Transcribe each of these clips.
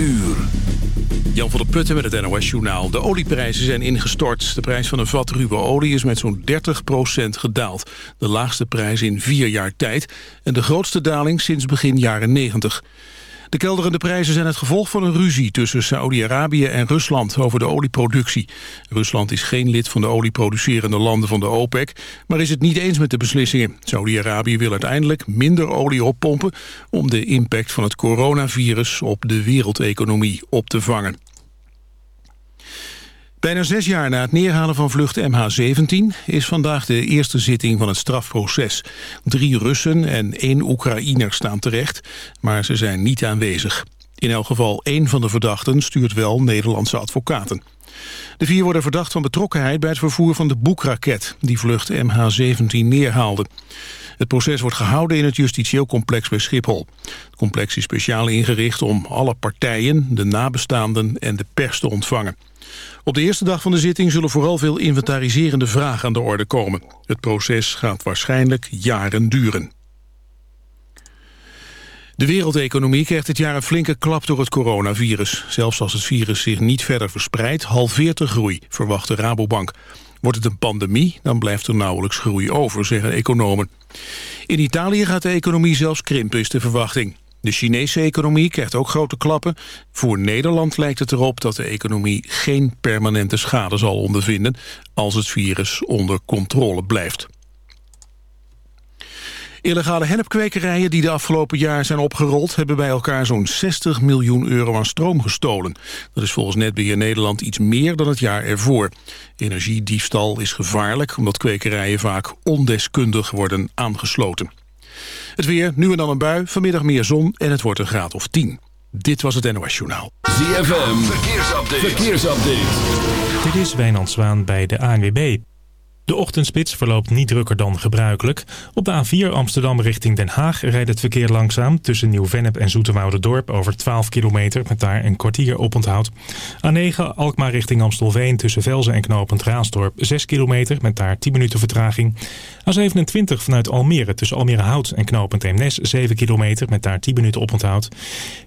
uur. Jan van der Putten met het NOS-journaal. De olieprijzen zijn ingestort. De prijs van een vat ruwe olie is met zo'n 30% gedaald. De laagste prijs in vier jaar tijd. En de grootste daling sinds begin jaren 90. De kelderende prijzen zijn het gevolg van een ruzie tussen Saoedi-Arabië en Rusland over de olieproductie. Rusland is geen lid van de olieproducerende landen van de OPEC, maar is het niet eens met de beslissingen. Saoedi-Arabië wil uiteindelijk minder olie oppompen om de impact van het coronavirus op de wereldeconomie op te vangen. Bijna zes jaar na het neerhalen van vlucht MH17 is vandaag de eerste zitting van het strafproces. Drie Russen en één Oekraïner staan terecht, maar ze zijn niet aanwezig. In elk geval één van de verdachten stuurt wel Nederlandse advocaten. De vier worden verdacht van betrokkenheid bij het vervoer van de boekraket... die vlucht MH17 neerhaalde. Het proces wordt gehouden in het justitieel complex bij Schiphol. Het complex is speciaal ingericht om alle partijen, de nabestaanden en de pers te ontvangen. Op de eerste dag van de zitting zullen vooral veel inventariserende vragen aan de orde komen. Het proces gaat waarschijnlijk jaren duren. De wereldeconomie krijgt dit jaar een flinke klap door het coronavirus. Zelfs als het virus zich niet verder verspreidt, halveert de groei, verwacht de Rabobank. Wordt het een pandemie, dan blijft er nauwelijks groei over, zeggen economen. In Italië gaat de economie zelfs krimpen, is de verwachting. De Chinese economie krijgt ook grote klappen. Voor Nederland lijkt het erop dat de economie geen permanente schade zal ondervinden... als het virus onder controle blijft. Illegale hennepkwekerijen die de afgelopen jaar zijn opgerold... hebben bij elkaar zo'n 60 miljoen euro aan stroom gestolen. Dat is volgens Netbeheer Nederland iets meer dan het jaar ervoor. Energiediefstal is gevaarlijk omdat kwekerijen vaak ondeskundig worden aangesloten. Het weer, nu en dan een bui, vanmiddag meer zon en het wordt een graad of 10. Dit was het NOS Journaal. ZFM, verkeersupdate. verkeersupdate. Dit is Wijnand Zwaan bij de ANWB. De ochtendspits verloopt niet drukker dan gebruikelijk. Op de A4 Amsterdam richting Den Haag rijdt het verkeer langzaam... tussen Nieuw-Vennep en Dorp over 12 kilometer... met daar een kwartier oponthoud. A9 Alkmaar richting Amstelveen tussen Velzen en Knopend Raasdorp 6 kilometer... met daar 10 minuten vertraging. A27 vanuit Almere tussen Almere Hout en Knopend Eemnes 7 kilometer... met daar 10 minuten oponthoud.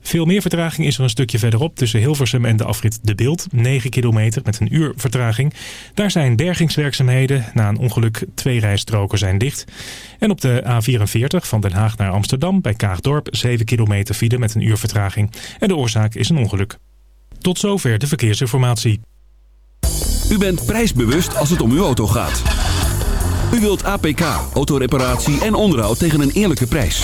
Veel meer vertraging is er een stukje verderop... tussen Hilversum en de afrit De Beeld 9 kilometer met een uur vertraging. Daar zijn bergingswerkzaamheden na een ongeluk. Twee rijstroken zijn dicht. En op de A44 van Den Haag naar Amsterdam bij Kaagdorp 7 kilometer file met een uur vertraging. En de oorzaak is een ongeluk. Tot zover de verkeersinformatie. U bent prijsbewust als het om uw auto gaat. U wilt APK, autoreparatie en onderhoud tegen een eerlijke prijs.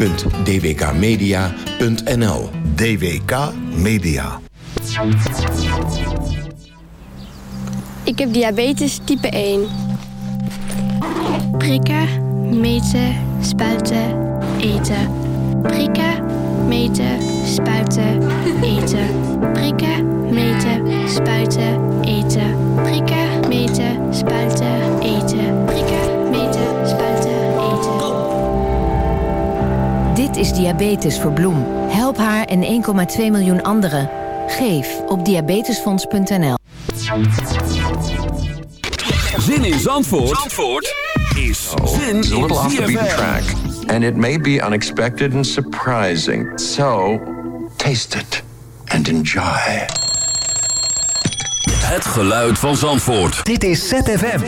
www.dwkmedia.nl DWK Media. Ik heb diabetes type 1. Prikken, meten, spuiten, eten. Prikken, meten, spuiten, eten. Prikken, meten, spuiten, eten. Prikken, meten, spuiten, is Diabetes voor Bloem. Help haar en 1,2 miljoen anderen. Geef op diabetesfonds.nl. Zin in Zandvoort, Zandvoort is zin It's a in ZFM. track, and it may be unexpected and surprising. So, taste it. and enjoy. Het geluid van Zandvoort. Dit is ZFM.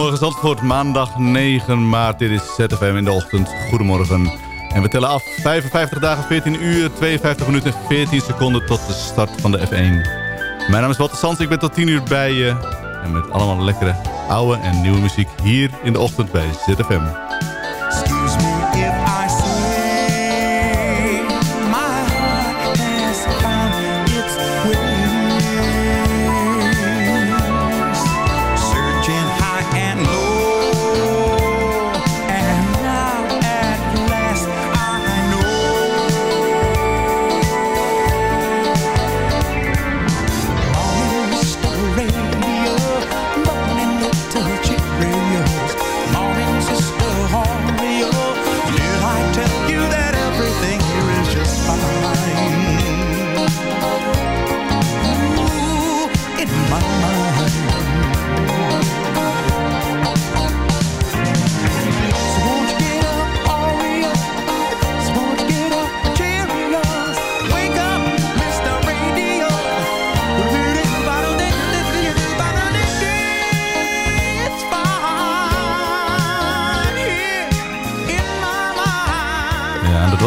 Goedemorgen Zandvoort, maandag 9 maart. Dit is ZFM in de ochtend. Goedemorgen. En we tellen af 55 dagen, 14 uur, 52 minuten en 14 seconden tot de start van de F1. Mijn naam is Walter Sands, ik ben tot 10 uur bij je. En met allemaal lekkere oude en nieuwe muziek hier in de ochtend bij ZFM.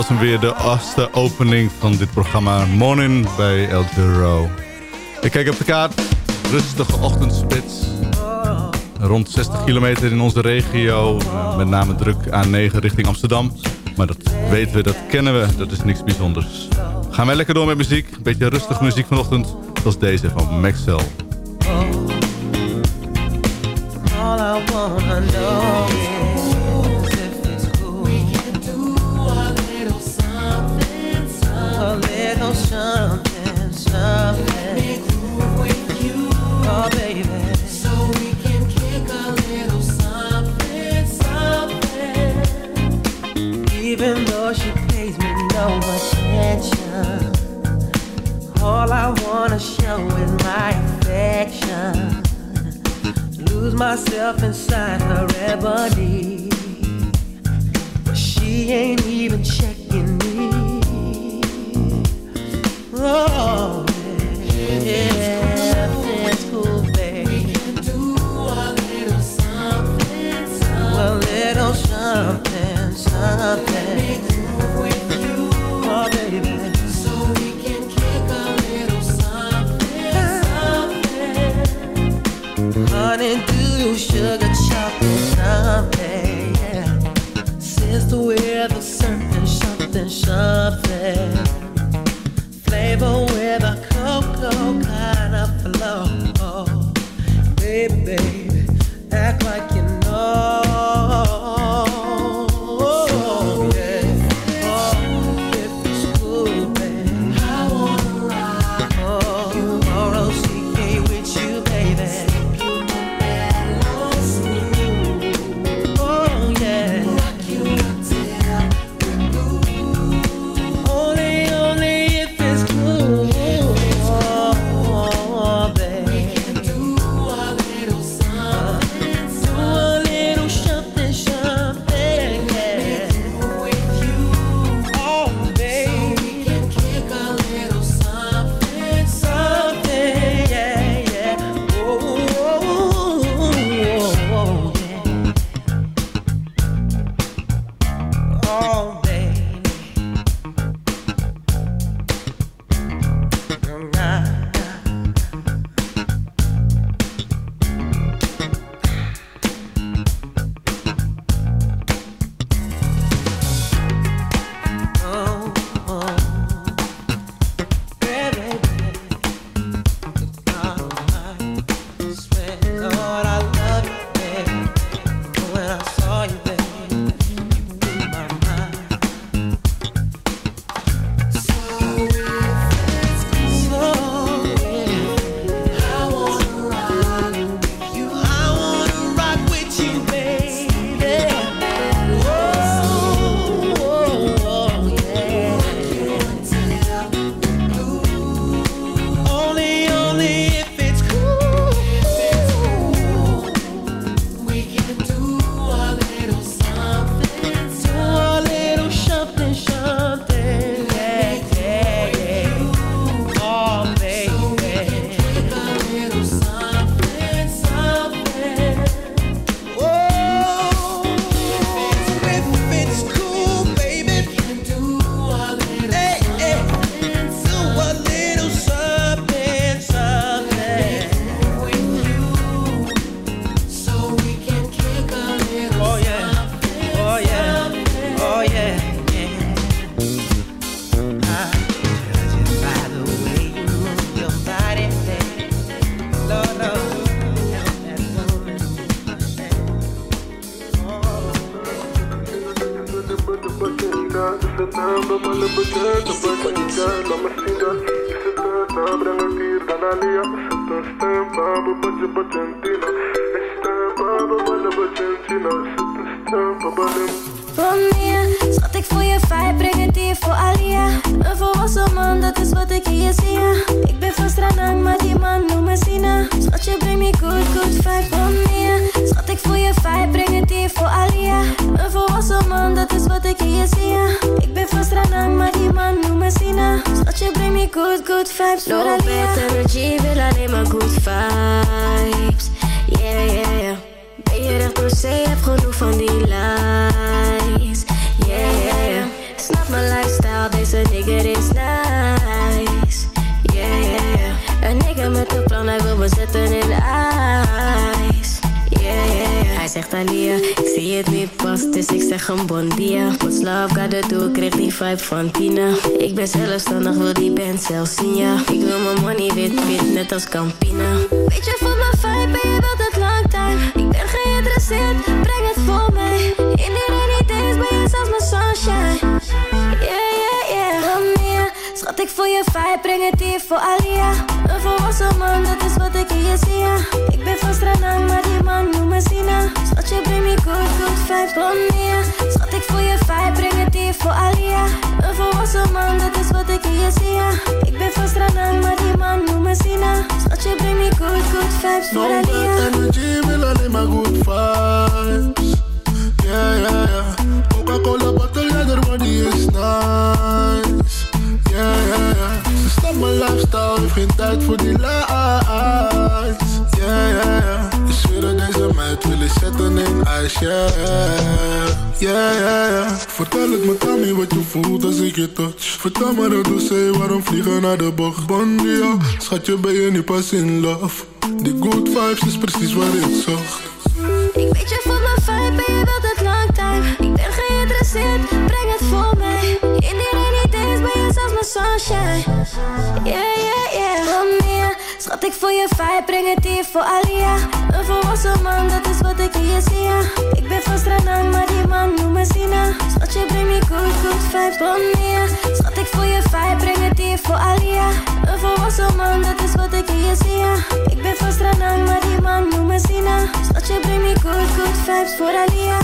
Was hem weer de achtste opening van dit programma Morning bij El Giro. Ik kijk op de kaart. Rustige ochtendspits. Rond 60 kilometer in onze regio. Met name druk A9 richting Amsterdam. Maar dat weten we, dat kennen we. Dat is niks bijzonders. Gaan wij lekker door met muziek. Een beetje rustige muziek vanochtend. Zoals deze van Maxwell. All I I wanna show is my affection. Lose myself inside her ebony. But she ain't even checking me. Oh, yeah, that's cool, babe. We can do a little something, something. A little something, something. honey, do you sugar chocolate something? Yeah. Sister with a certain something, something. Flavor with a cocoa kind of flow. Oh, baby. Wanneer schat ik voor je vibe, breng het hier voor Alia. Een volwassen man, dat is wat ik hier zie. Ik ben van Stranang, maar die man noemt me Sina. Schat, je brengt me good, good vibe. Schat ik voor je vibe, breng het hier voor Alia. Een volwassen man, dat is wat ik hier zie. Ik ben van Stranang, maar die man noemt me Sina. Schat, je brengt me good, good vibes voor No Alia. bad energy, wil alleen maar good vibes. Yeah, yeah, yeah. Ben je recht door zee, heb genoeg van die lies. Yeah, yeah, yeah. Snap mijn lifestyle, deze nigger is nice. Yeah, yeah, yeah. Een nigger met een plan, hij wil me zetten in de. Zegt Alia, ik zie het niet pas, dus ik zeg een bon dia. Love gotta do, ik kreeg die vibe van Tina. Ik ben zelfstandig, wil die band zelfs zien, ja. Ik wil mijn money wit, wit, net als Campina. Weet je van mijn vibe, ben je wilt het lang time Ik ben geïnteresseerd, breng het voor mij In die rainy days ben je zelfs mijn sunshine Yeah, yeah, yeah Wanneer schat ik voor je vibe, breng het hier voor Alia Een volwassen man, dat is wat ik hier zie ja. Ik ben van Stranang, maar man noemt me Sina Schat, je brengt me good, good vibes Wanneer schat ik voor je vibe, breng het hier voor Alia Een volwassen man, dat is wat ik hier zie ja. Ik ben van Stranang, maar die man noemt me Sina Schat, je brengt me good, good vibes voor No Alia energy, wil alleen maar good vibes. Yeah, yeah, yeah. Coca-Cola bottle, ja, is nice. Yeah, yeah, yeah. Ze snapt mijn lifestyle, heeft geen tijd voor die lights. Yeah, yeah, yeah. Meid wil zetten in ijs, yeah. Yeah, yeah, yeah. Vertel het me, Tommy, wat je voelt als ik je touch. Vertel me dat doe waarom vliegen naar de bocht. Bondia, schatje, ben je nu pas in love. Die good vibes is precies wat ik zocht. Ik weet je van mijn vibe en je wilt het lang time Ik ben geïnteresseerd, breng het voor mij In sunshine. Yeah, yeah, yeah. Schat ik voor je vibe, breng het hier voor Alia. Een volwassen man, dat wat ik hier zie. ja. Ik ben van Stranang, maar die man noemt me Sina. Schat, je brengt me good, good vibes. Hier, schat ik voor je vibe, breng het hier voor Alia. Een volwassen man, dat is wat ik hier zie. ja. Ik ben van Stranang, maar die man noemt me Sina. Schat, je brengt me good, good vibes voor Alia.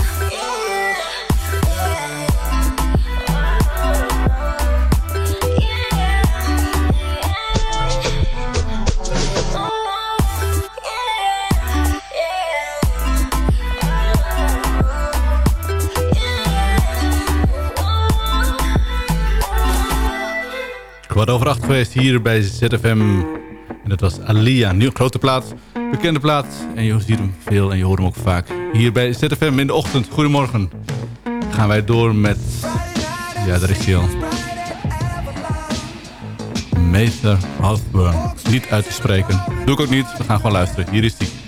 Kwart over acht geweest hier bij ZFM. En dat was Alia, nieuw grote plaat, bekende plaat. En je ziet hem veel en je hoort hem ook vaak. Hier bij ZFM in de ochtend. Goedemorgen. Gaan wij door met... Ja, daar is hij al. Meester Halfburn. Niet uit te spreken. Doe ik ook niet. We gaan gewoon luisteren. Hier is hij.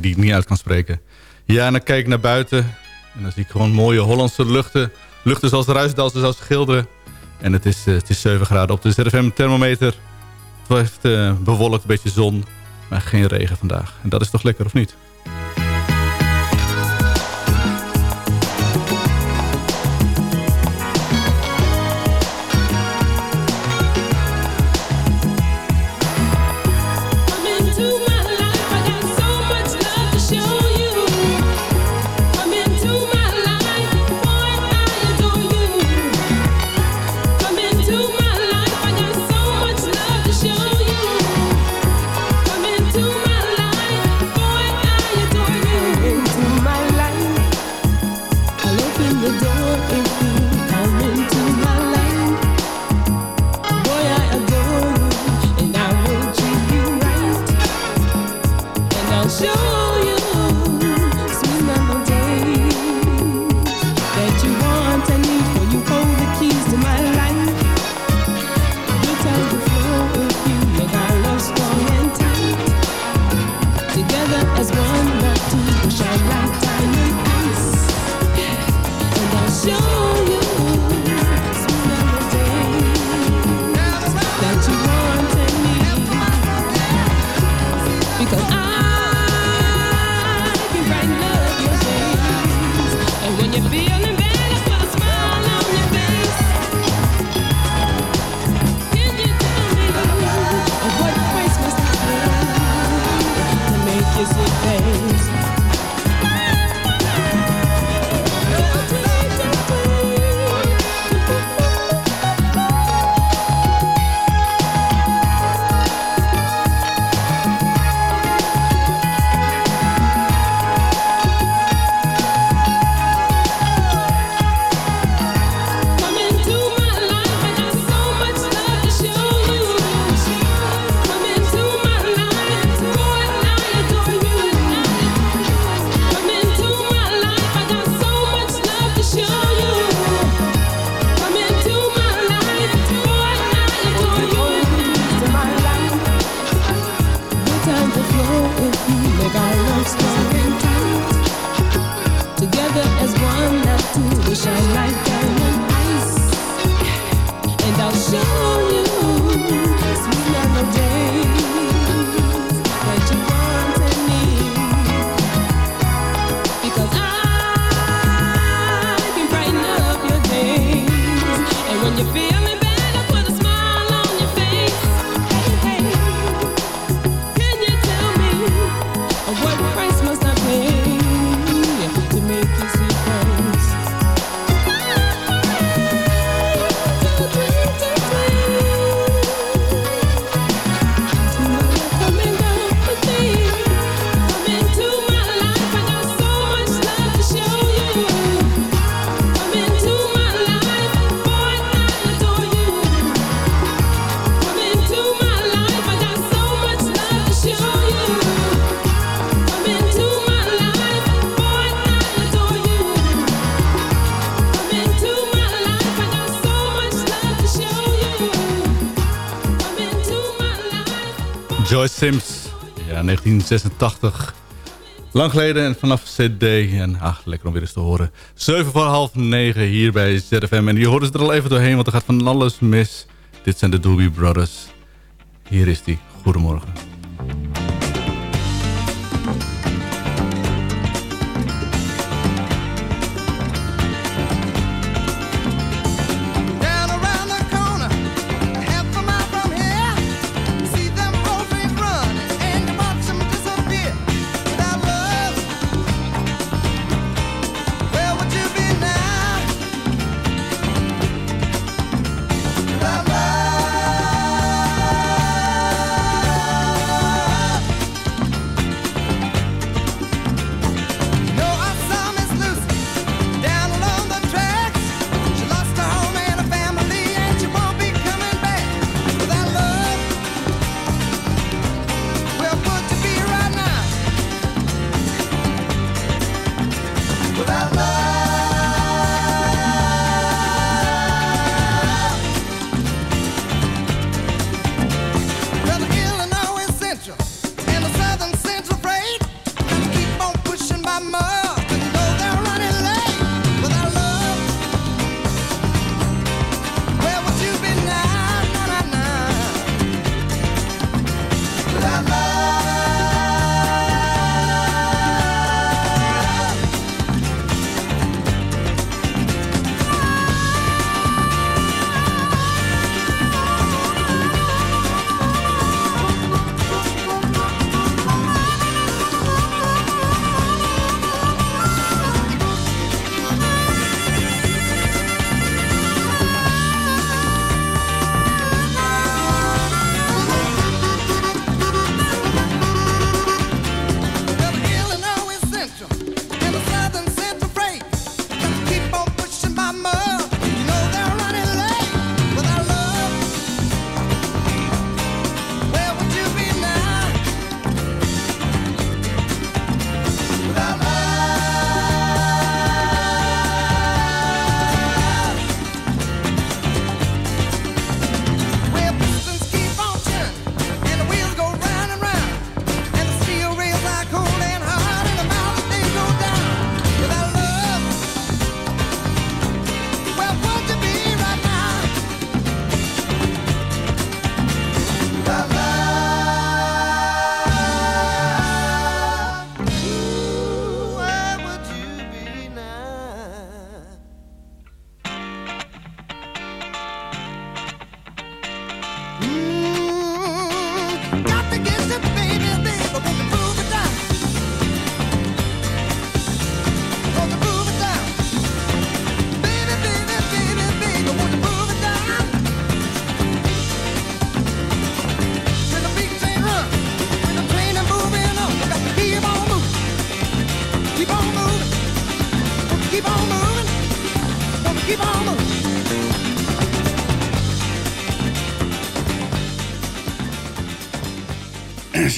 Die ik niet uit kan spreken. Ja, en dan kijk ik naar buiten en dan zie ik gewoon mooie Hollandse luchten. Luchten zoals Ruisdalsen, zoals Schilderen. En het is, eh, het is 7 graden op de ZFM thermometer. Het heeft eh, bewolkt, een beetje zon, maar geen regen vandaag. En dat is toch lekker, of niet? Lloyd Sims. Ja, 1986. Lang geleden en vanaf CD. En ach, lekker om weer eens te horen. 7 voor half 9 hier bij ZFM. En je hoort ze er al even doorheen, want er gaat van alles mis. Dit zijn de Doobie Brothers. Hier is die. Goedemorgen.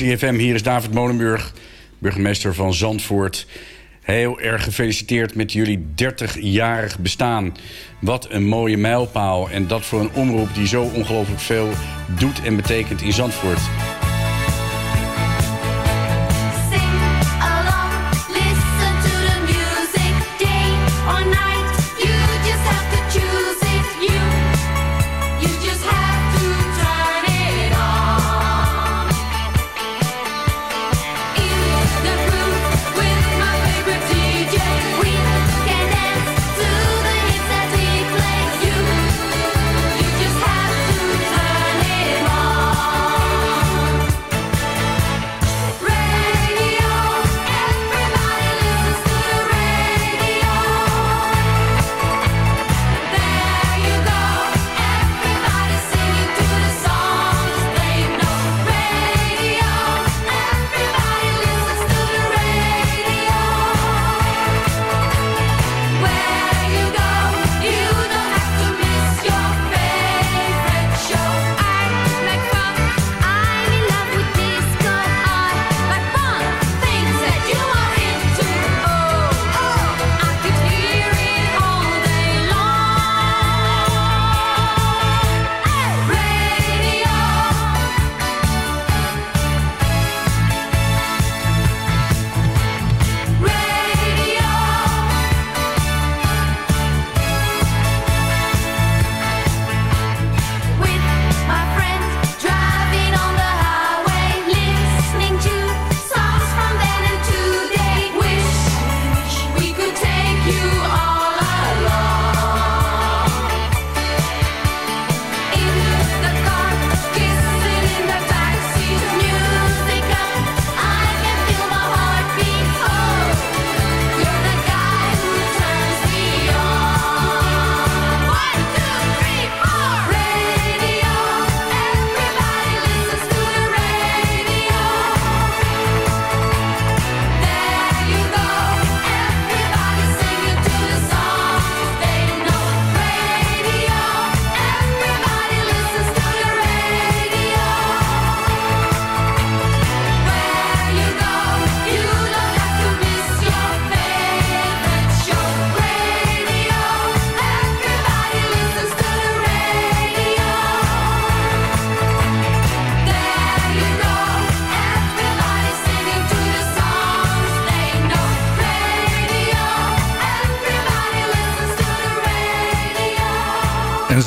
CFM, hier is David Molenburg, burgemeester van Zandvoort. Heel erg gefeliciteerd met jullie 30-jarig bestaan. Wat een mooie mijlpaal. En dat voor een omroep die zo ongelooflijk veel doet en betekent in Zandvoort.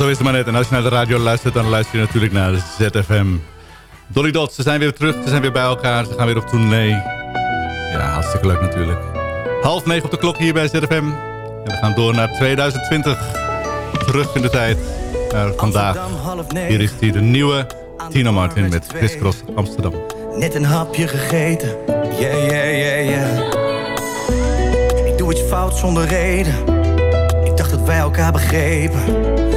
Zo is het maar net. En als je naar de radio luistert, dan luister je natuurlijk naar de ZFM. Dolly Dots, ze zijn weer terug. Ze zijn weer bij elkaar. Ze gaan weer op tournee. Ja, hartstikke leuk natuurlijk. Half negen op de klok hier bij ZFM. En we gaan door naar 2020. Terug in de tijd. Naar vandaag. Hier is die de nieuwe Tina Martin met Crisscross Amsterdam. Net een hapje gegeten. Yeah, yeah, yeah, yeah. Ik doe iets fout zonder reden. Ik dacht dat wij elkaar begrepen.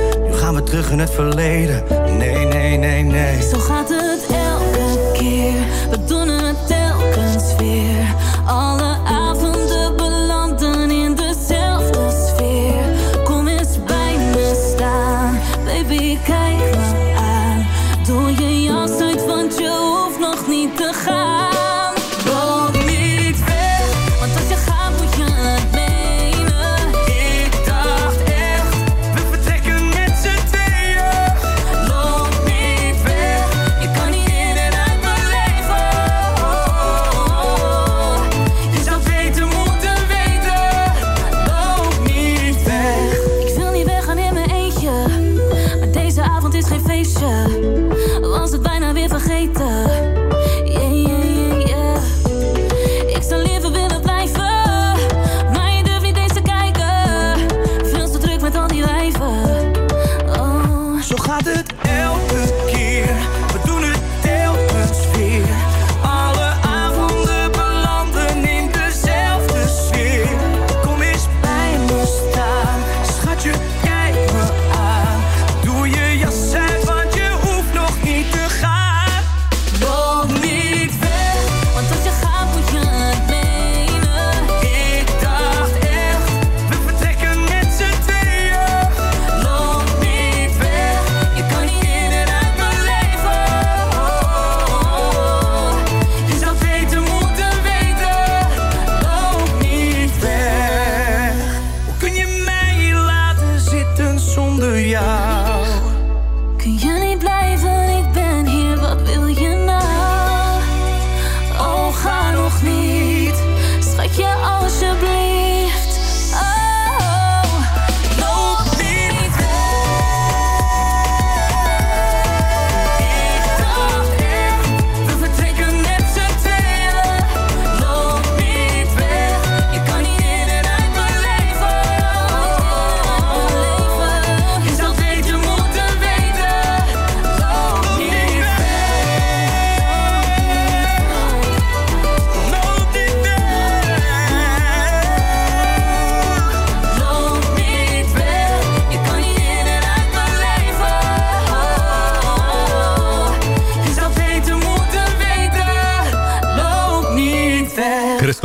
Gaan we terug in het verleden. Nee, nee, nee, nee. Zo gaat het elke keer. We doen het telkens weer. Alle avonden belanden in dezelfde sfeer. Kom eens bij me staan, baby, kijk me aan. Doe je jas uit, want je hoeft nog niet te gaan.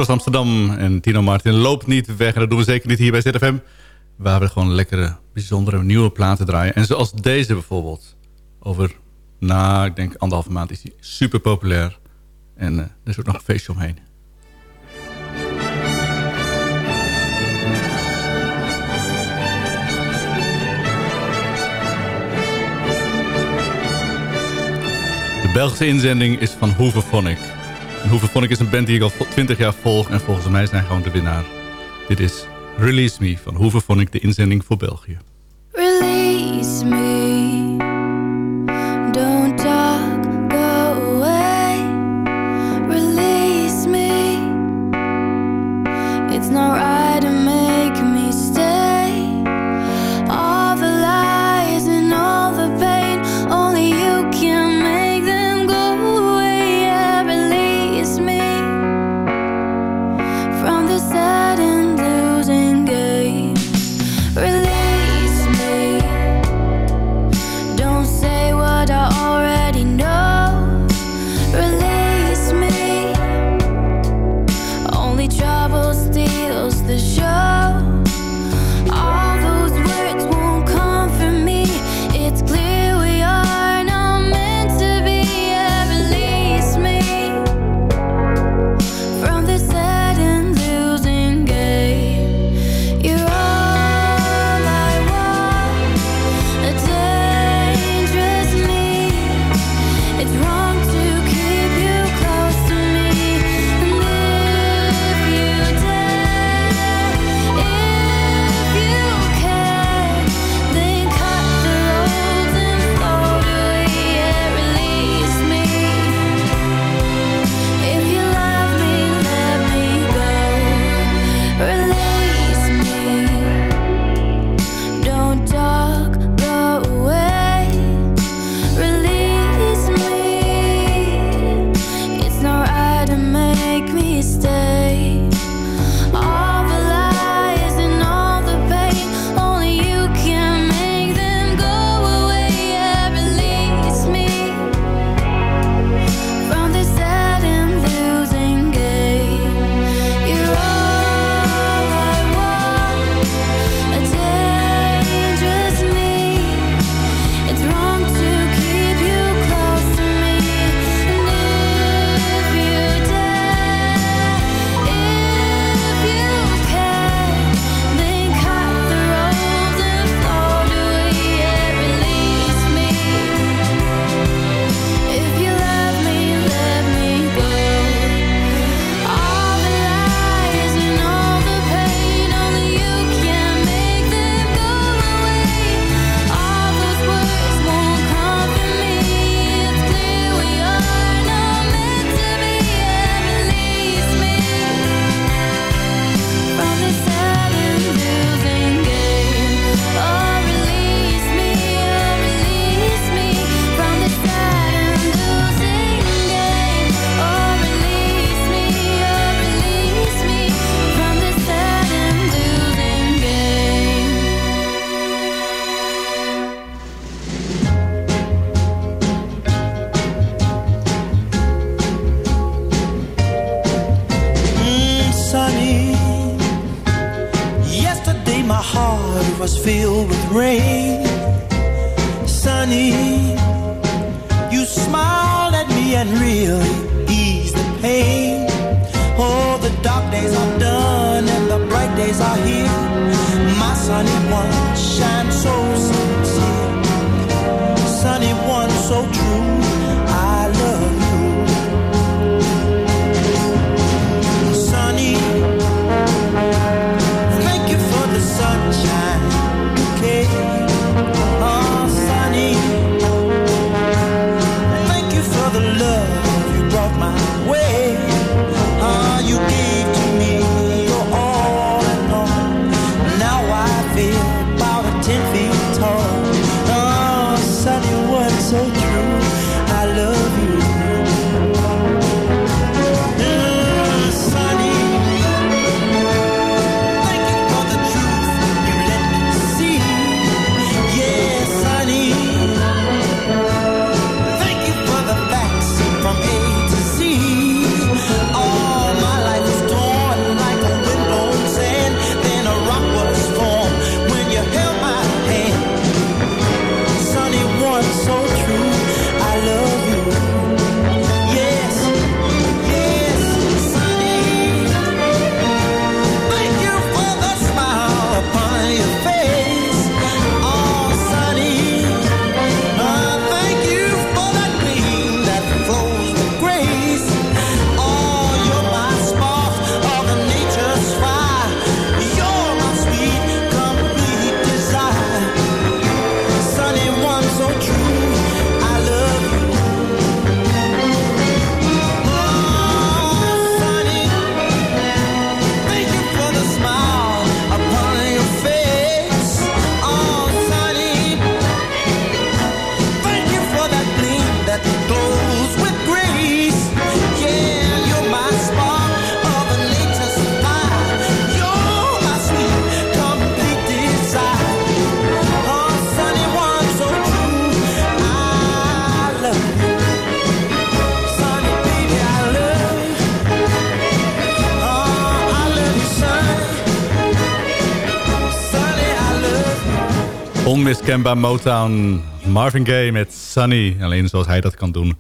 Amsterdam. En Tino Martin loopt niet weg. En dat doen we zeker niet hier bij ZFM. Waar we gewoon lekkere, bijzondere, nieuwe platen draaien. En zoals deze bijvoorbeeld. Over, Na, ik denk anderhalve maand is die super populair. En eh, er is ook nog een feestje omheen. De Belgische inzending is van Hooverphonic. Hoevenphonic is een band die ik al 20 jaar volg. En volgens mij zijn gewoon de winnaar. Dit is Release Me van Hoevenphonic, de inzending voor België. Release me. Onmiskenbaar Motown. Marvin Gaye met Sunny. Alleen zoals hij dat kan doen.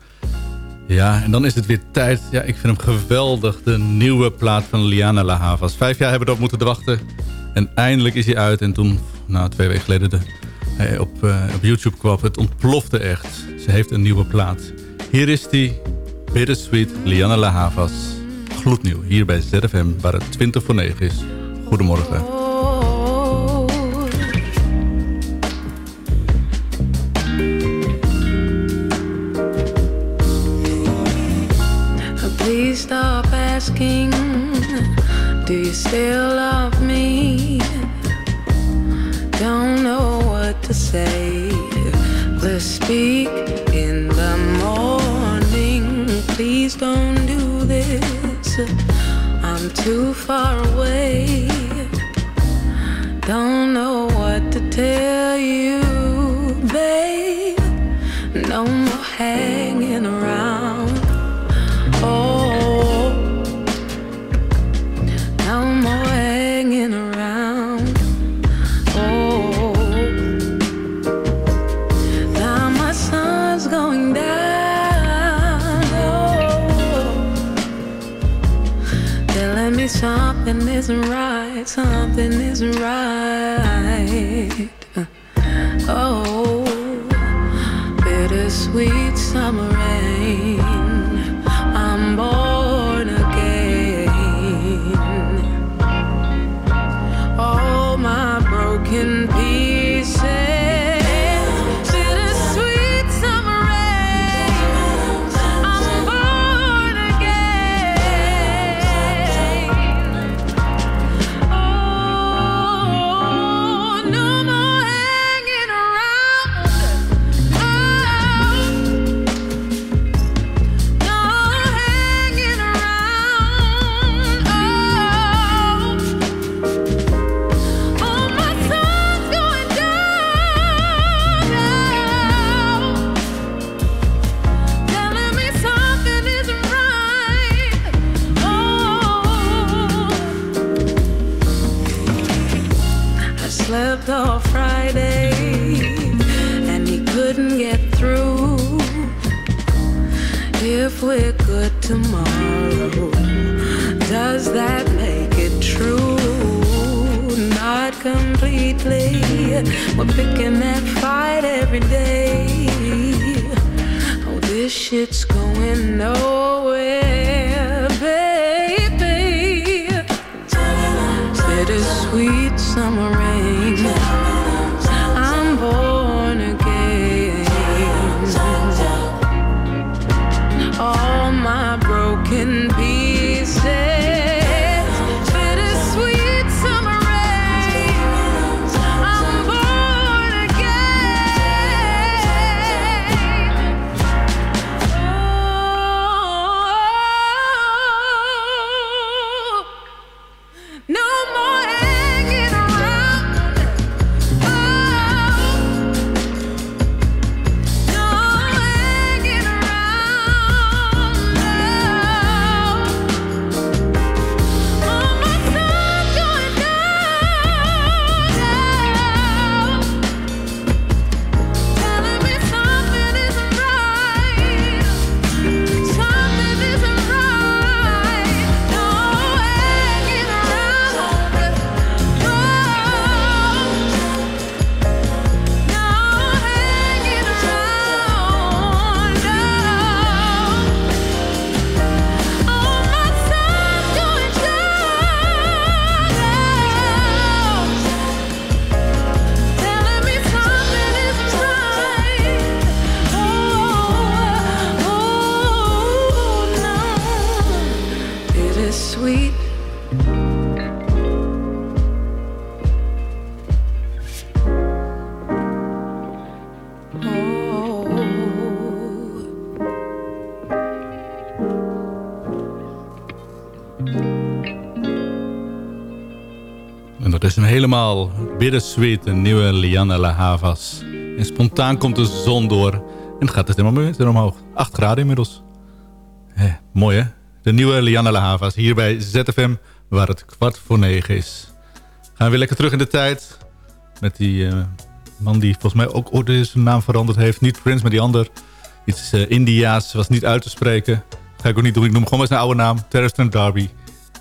Ja, en dan is het weer tijd. Ja, ik vind hem geweldig. De nieuwe plaat van Liana La Havas. Vijf jaar hebben we erop moeten wachten. En eindelijk is hij uit. En toen, nou twee weken geleden, de, hij op, eh, op YouTube kwam. Het ontplofte echt. Ze heeft een nieuwe plaat. Hier is die. Bittersweet Liana La Havas. Gloednieuw. Hier bij ZFM, waar het 20 voor 9 is. Goedemorgen. Asking, do you still love me? Don't know what to say. Let's speak in the morning. Please don't do this. I'm too far away. Don't know what to tell you, babe. No more hanging isn't right. Something isn't right. helemaal bittersweet, een nieuwe Liana La Havas. En spontaan komt de zon door en gaat het helemaal weer omhoog. 8 graden inmiddels. Eh, mooi hè? De nieuwe Liana La Havas hier bij ZFM, waar het kwart voor negen is. Gaan we weer lekker terug in de tijd met die eh, man die volgens mij ook ooit zijn naam veranderd heeft. Niet Prince, maar die ander. Iets eh, uh, Indiaas, was niet uit te spreken. Ga ik ook niet doen, ik noem gewoon maar zijn oude naam. Terrence Darby,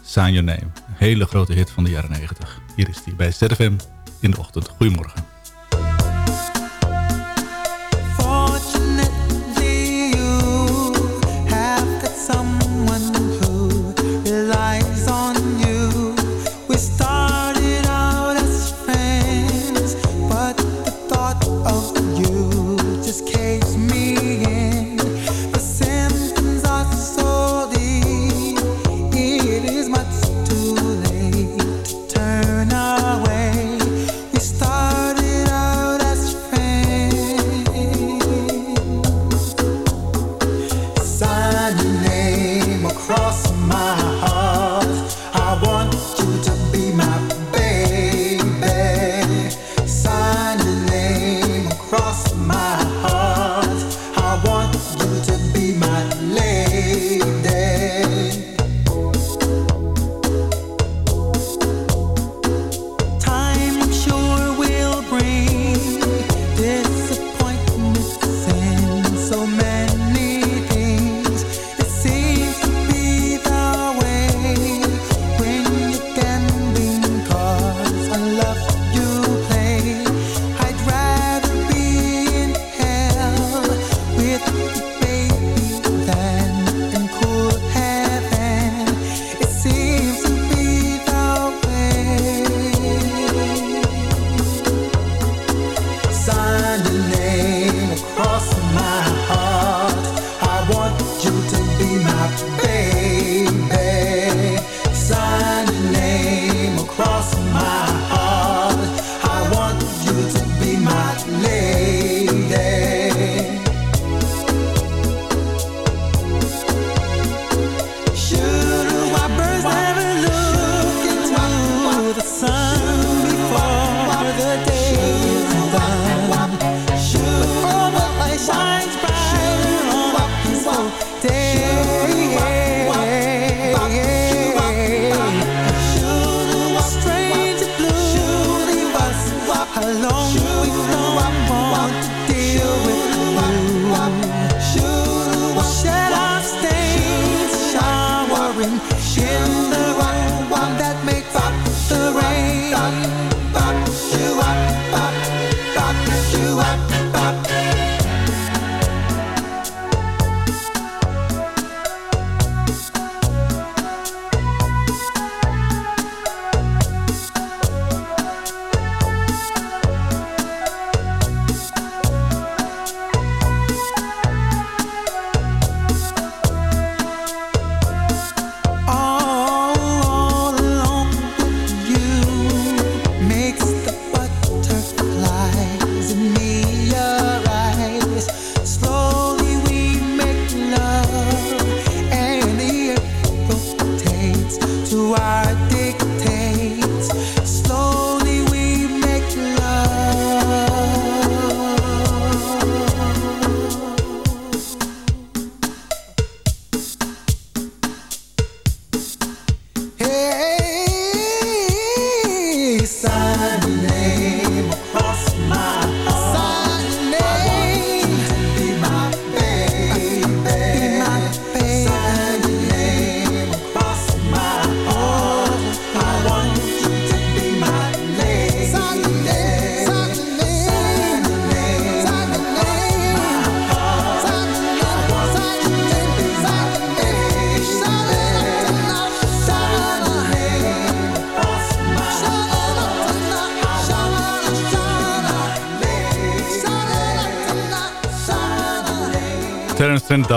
Sign Your Name. Hele grote hit van de jaren negentig. Hier is hij bij ZFM in de ochtend. Goedemorgen.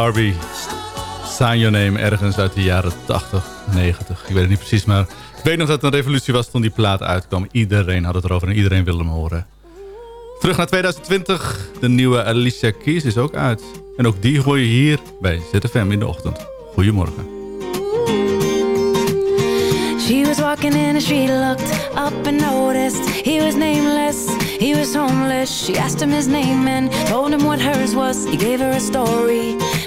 Barbie. Sign Your Name, ergens uit de jaren 80, 90. Ik weet het niet precies, maar ik weet nog dat het een revolutie was toen die plaat uitkwam. Iedereen had het erover en iedereen wilde hem horen. Terug naar 2020. De nieuwe Alicia Keys is ook uit. En ook die gooi je hier bij ZFM in de ochtend. Goedemorgen. She was walking in the street, looked up and noticed He was nameless, he was homeless She asked him his name and told him what hers was He gave her a story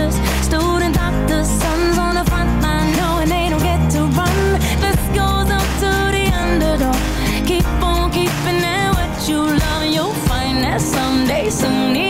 teachers, student doctors, sons on the front line knowing they don't get to run. This goes up to the underdog. Keep on keeping it what you love, you'll find that someday, soon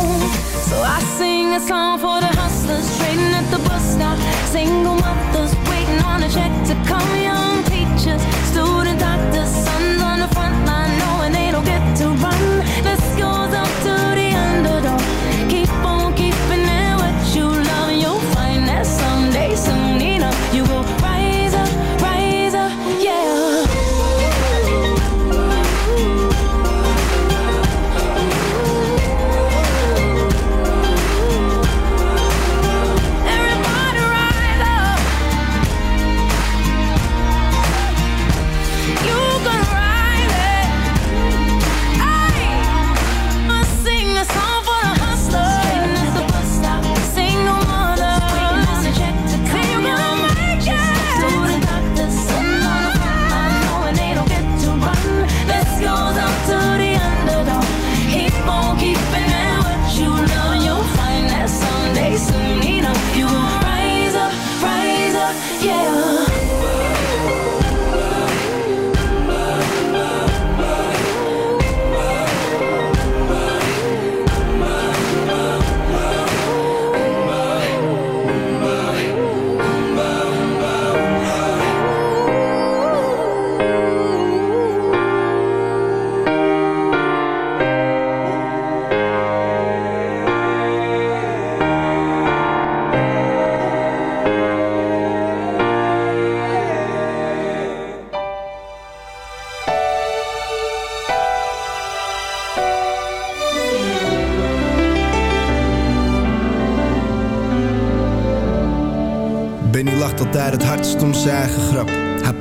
Sing a song for the hustlers trading at the bus stop. Single mothers waiting on a check to come.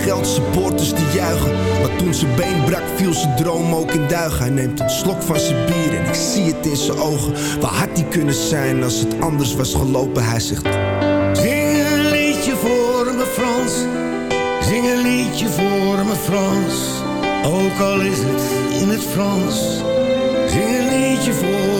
Topclub, roem, geld, supporters die juichen. Maar toen zijn been brak, viel zijn droom ook in duigen. Hij neemt een slok van zijn bier en ik zie het in zijn ogen. Waar had hij kunnen zijn als het anders was gelopen? Hij zegt. Zing een liedje voor me Frans. Zing een liedje voor me Frans. Ook al is het in het Frans. Zing een liedje voor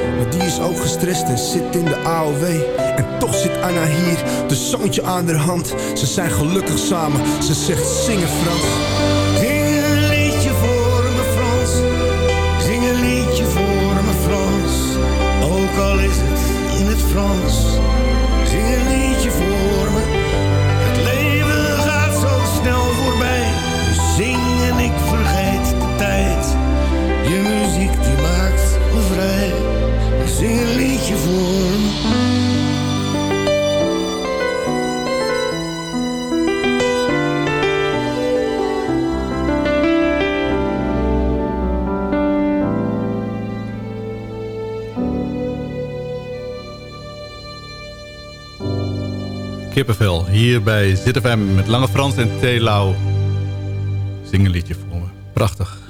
Maar die is ook gestrest en zit in de AOW. En toch zit Anna hier, de zoontje aan haar hand. Ze zijn gelukkig samen, ze zegt zingen Frans. Zing een liedje voor me Frans. Zing een liedje voor me Frans. Ook al is het in het Frans. Kippenvel, hier bij ZFM met Lange Frans en T. Lau. Zing een liedje voor me. Prachtig.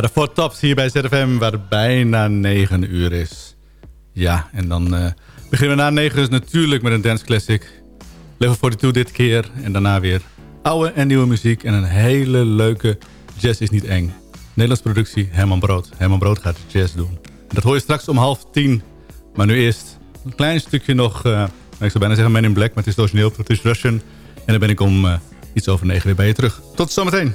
De Four Tops hier bij ZFM, waar het bijna 9 uur is. Ja, en dan eh, beginnen we na 9 uur natuurlijk met een dance classic. Level 42 dit keer en daarna weer oude en nieuwe muziek. En een hele leuke Jazz is niet eng. Nederlands productie Herman Brood. Herman Brood gaat jazz doen. En dat hoor je straks om half tien. Maar nu eerst een klein stukje nog... eh, ik zou bijna zeggen Man in Black, maar het is origineel. Het is Russian. En dan ben ik om eh, iets over negen weer bij je terug. Tot zometeen.